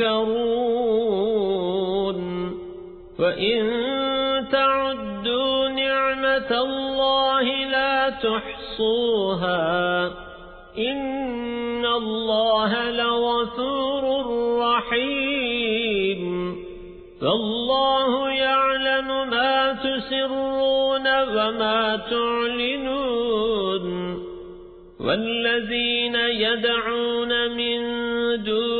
تذكرون وإن تعدوا نعمة الله لا تحصوها إن الله لغفور رحيم فالله يعلم ما تسرون وما تعلنون والذين يدعون من دون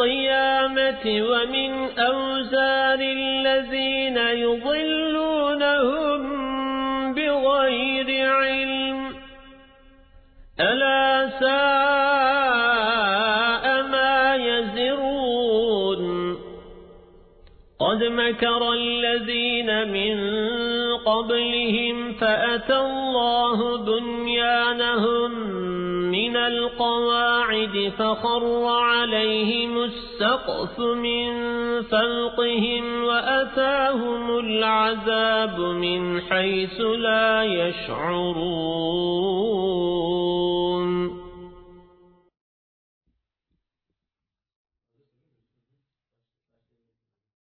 القيامة ومن أوزار الذين يضلونهم بغير علم. ألا ساء ما يزرون. قد مكر الذين من قبلهم فأتى الله بنيانهم. من القواعد فخر عليهم السقف من فوقهم وأتاهم العذاب من حيث لا يشعرون